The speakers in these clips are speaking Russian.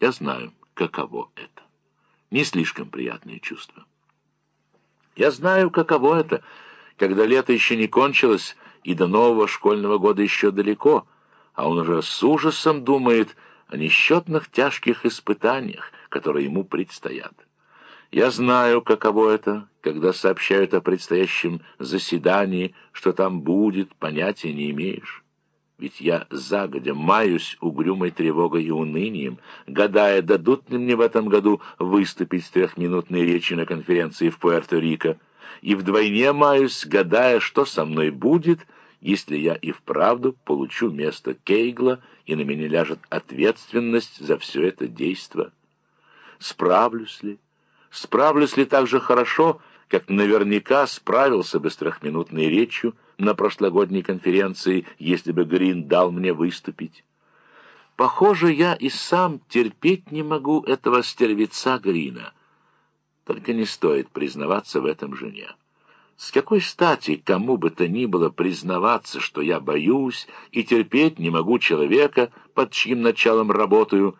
Я знаю, каково это. Не слишком приятное чувство. Я знаю, каково это, когда лето еще не кончилось, и до нового школьного года еще далеко, а он уже с ужасом думает о несчетных тяжких испытаниях, которые ему предстоят. Я знаю, каково это, когда сообщают о предстоящем заседании, что там будет, понятия не имеешь. Ведь я загодя маюсь угрюмой тревогой и унынием, гадая, дадут ли мне в этом году выступить с трехминутной речью на конференции в Пуэрто-Рико, и вдвойне маюсь, гадая, что со мной будет, если я и вправду получу место Кейгла, и на меня ляжет ответственность за все это действо. Справлюсь ли? Справлюсь ли так же хорошо, как наверняка справился бы с трехминутной речью, на прошлогодней конференции, если бы Грин дал мне выступить. Похоже, я и сам терпеть не могу этого стервеца Грина. Только не стоит признаваться в этом жене. С какой стати кому бы то ни было признаваться, что я боюсь и терпеть не могу человека, под чьим началом работаю,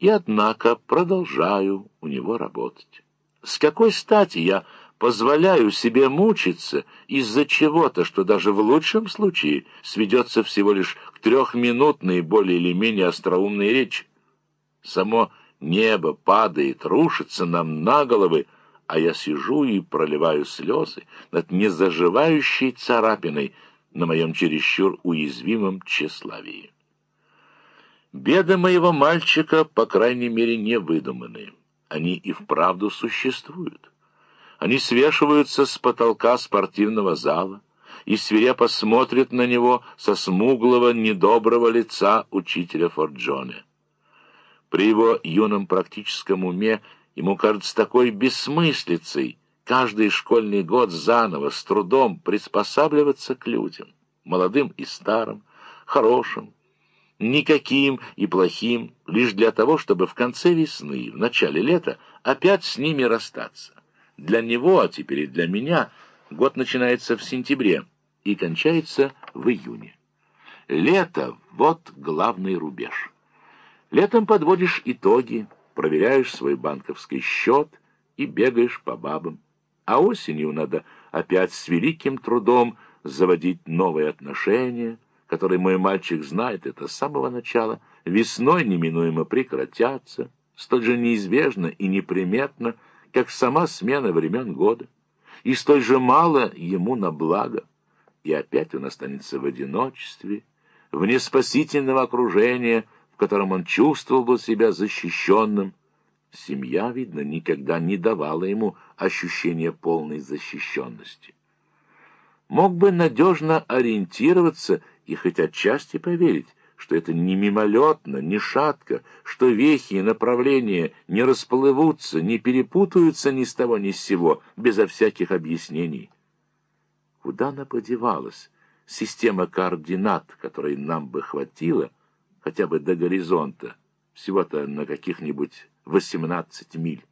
и, однако, продолжаю у него работать? С какой стати я позволяю себе мучиться из-за чего-то, что даже в лучшем случае сведется всего лишь к трехминутной более или менее остроумной речи. Само небо падает, рушится нам на головы, а я сижу и проливаю слезы над незаживающей царапиной на моем чересчур уязвимом тщеславии. Беды моего мальчика, по крайней мере, не выдуманы. Они и вправду существуют. Они свешиваются с потолка спортивного зала и свирепо смотрят на него со смуглого, недоброго лица учителя Форджоне. При его юном практическом уме ему кажется такой бессмыслицей каждый школьный год заново с трудом приспосабливаться к людям, молодым и старым, хорошим, никаким и плохим, лишь для того, чтобы в конце весны, в начале лета опять с ними расстаться. Для него, а теперь и для меня, год начинается в сентябре и кончается в июне. Лето — вот главный рубеж. Летом подводишь итоги, проверяешь свой банковский счет и бегаешь по бабам. А осенью надо опять с великим трудом заводить новые отношения, которые мой мальчик знает это с самого начала, весной неминуемо прекратятся, столь же неизбежно и неприметно — как сама смена времен года, и столь же мало ему на благо. И опять он останется в одиночестве, вне спасительного окружения, в котором он чувствовал бы себя защищенным. Семья, видно, никогда не давала ему ощущения полной защищенности. Мог бы надежно ориентироваться и хоть отчасти поверить, что это не мимолетно, не шатко, что вехи и направления не расплывутся, не перепутаются ни с того ни с сего, безо всяких объяснений. Куда она подевалась, система координат, которой нам бы хватило, хотя бы до горизонта, всего-то на каких-нибудь восемнадцать миль?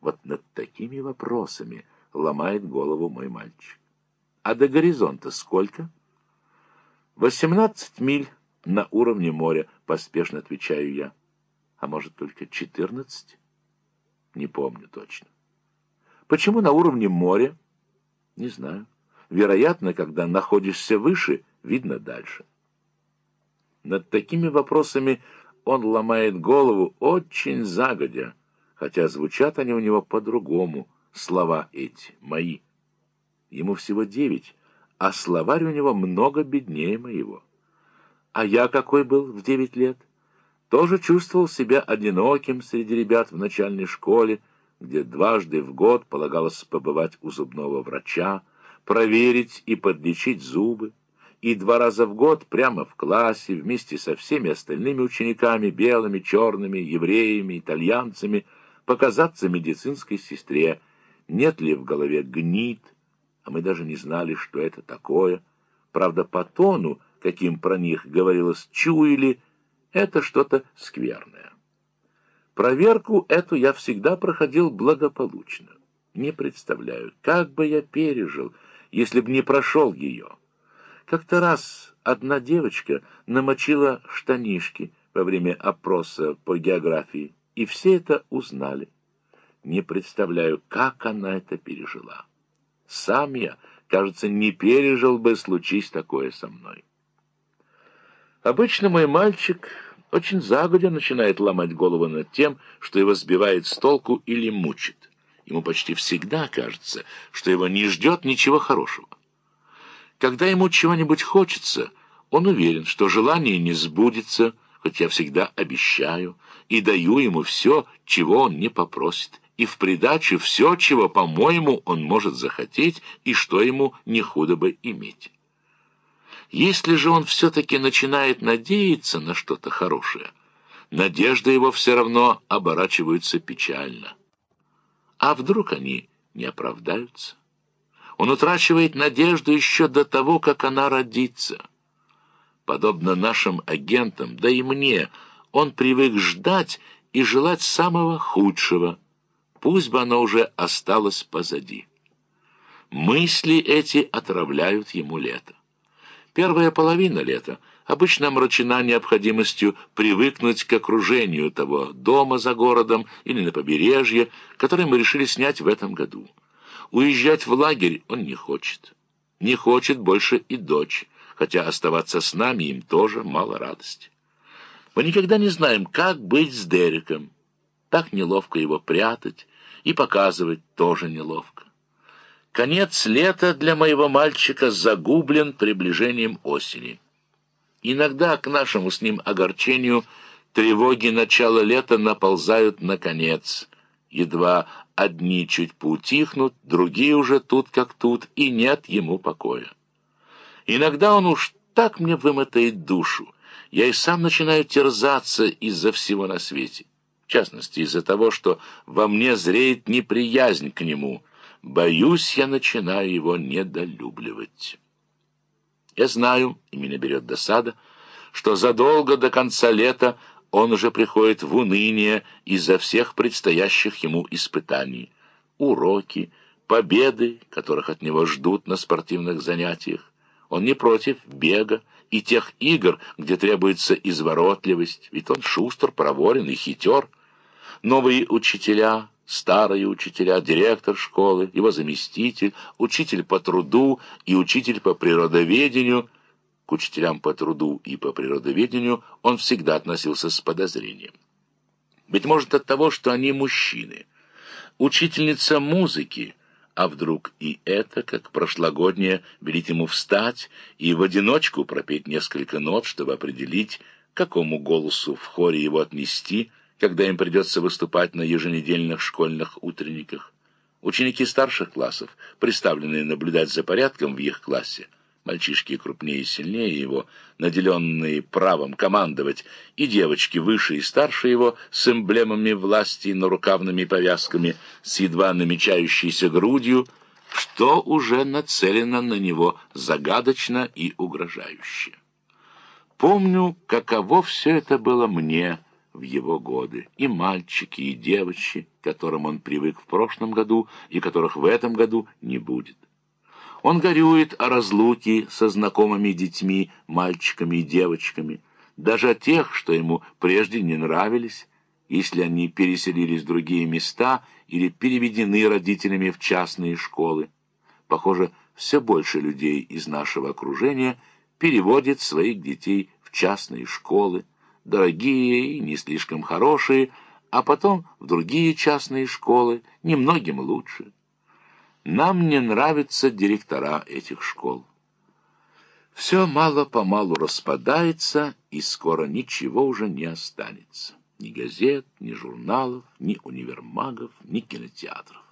Вот над такими вопросами ломает голову мой мальчик. А до горизонта сколько? Восемнадцать миль на уровне моря, поспешно отвечаю я. А может, только четырнадцать? Не помню точно. Почему на уровне моря? Не знаю. Вероятно, когда находишься выше, видно дальше. Над такими вопросами он ломает голову очень загодя, хотя звучат они у него по-другому, слова эти, мои. Ему всего девять, а словарь у него много беднее моего. А я какой был в девять лет? Тоже чувствовал себя одиноким среди ребят в начальной школе, где дважды в год полагалось побывать у зубного врача, проверить и подлечить зубы, и два раза в год прямо в классе вместе со всеми остальными учениками, белыми, черными, евреями, итальянцами, показаться медицинской сестре, нет ли в голове гнит, а мы даже не знали, что это такое. Правда, по тону каким про них говорилось, чуяли, это что-то скверное. Проверку эту я всегда проходил благополучно. Не представляю, как бы я пережил, если б не прошел ее. Как-то раз одна девочка намочила штанишки во время опроса по географии. и все это узнали. Не представляю, как она это пережила. Сам я, кажется, не пережил бы, случись такое со мной. Обычно мой мальчик очень загодя начинает ломать голову над тем, что его сбивает с толку или мучит. Ему почти всегда кажется, что его не ждет ничего хорошего. Когда ему чего-нибудь хочется, он уверен, что желание не сбудется, хоть я всегда обещаю, и даю ему все, чего он не попросит, и в придачу все, чего, по-моему, он может захотеть, и что ему не худо бы иметь. Если же он все-таки начинает надеяться на что-то хорошее, надежды его все равно оборачиваются печально. А вдруг они не оправдаются? Он утрачивает надежду еще до того, как она родится. Подобно нашим агентам, да и мне, он привык ждать и желать самого худшего. Пусть бы оно уже осталось позади. Мысли эти отравляют ему лето. Первая половина лета обычно омрачена необходимостью привыкнуть к окружению того дома за городом или на побережье, который мы решили снять в этом году. Уезжать в лагерь он не хочет. Не хочет больше и дочь, хотя оставаться с нами им тоже мало радости. Мы никогда не знаем, как быть с Дереком. Так неловко его прятать, и показывать тоже неловко. Конец лета для моего мальчика загублен приближением осени. Иногда к нашему с ним огорчению тревоги начала лета наползают на конец. Едва одни чуть поутихнут, другие уже тут как тут, и нет ему покоя. Иногда он уж так мне вымотает душу, я и сам начинаю терзаться из-за всего на свете. В частности, из-за того, что во мне зреет неприязнь к нему — Боюсь, я начинаю его недолюбливать. Я знаю, и меня берет досада, что задолго до конца лета он уже приходит в уныние из-за всех предстоящих ему испытаний. Уроки, победы, которых от него ждут на спортивных занятиях. Он не против бега и тех игр, где требуется изворотливость, ведь он шустр, проворен и хитер. Новые учителя, старые учителя, директор школы, его заместитель, учитель по труду и учитель по природоведению. К учителям по труду и по природоведению он всегда относился с подозрением. Быть может от того, что они мужчины. Учительница музыки, а вдруг и это, как прошлогодняя, велит ему встать и в одиночку пропеть несколько нот, чтобы определить, какому голосу в хоре его отнести – когда им придется выступать на еженедельных школьных утренниках. Ученики старших классов, представленные наблюдать за порядком в их классе, мальчишки крупнее и сильнее его, наделенные правом командовать, и девочки выше и старше его, с эмблемами власти и нарукавными повязками, с едва намечающейся грудью, что уже нацелено на него загадочно и угрожающе. Помню, каково все это было мне, — в его годы, и мальчики, и девочки, к которым он привык в прошлом году и которых в этом году не будет. Он горюет о разлуке со знакомыми детьми, мальчиками и девочками, даже о тех, что ему прежде не нравились, если они переселились в другие места или переведены родителями в частные школы. Похоже, все больше людей из нашего окружения переводят своих детей в частные школы, дорогие и не слишком хорошие, а потом в другие частные школы, немногим лучше. Нам не нравятся директора этих школ. Все мало-помалу распадается, и скоро ничего уже не останется. Ни газет, ни журналов, ни универмагов, ни кинотеатров.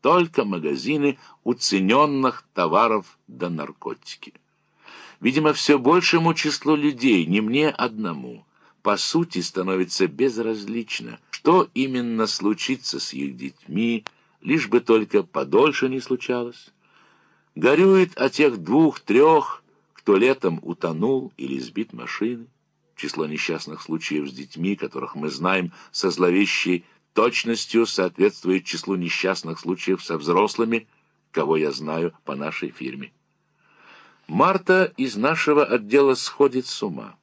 Только магазины уцененных товаров да наркотики. Видимо, все большему числу людей, не мне одному – по сути становится безразлично, что именно случится с их детьми, лишь бы только подольше не случалось. Горюет о тех двух-трех, кто летом утонул или сбит машиной. Число несчастных случаев с детьми, которых мы знаем со зловещей точностью, соответствует числу несчастных случаев со взрослыми, кого я знаю по нашей фирме. Марта из нашего отдела сходит с ума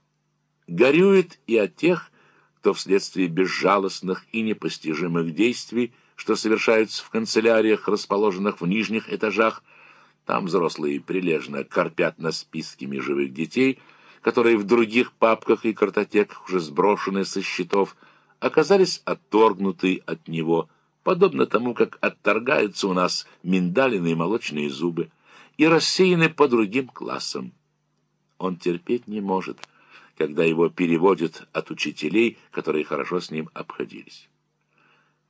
горюет и о тех, то вследствие безжалостных и непостижимых действий, что совершаются в канцеляриях, расположенных в нижних этажах, там взрослые прилежно корпят на списками живых детей, которые в других папках и картотеках уже сброшены со счетов, оказались отторгнуты от него, подобно тому, как отторгаются у нас миндалины молочные зубы, и рассеяны по другим классам. Он терпеть не может, когда его переводят от учителей, которые хорошо с ним обходились.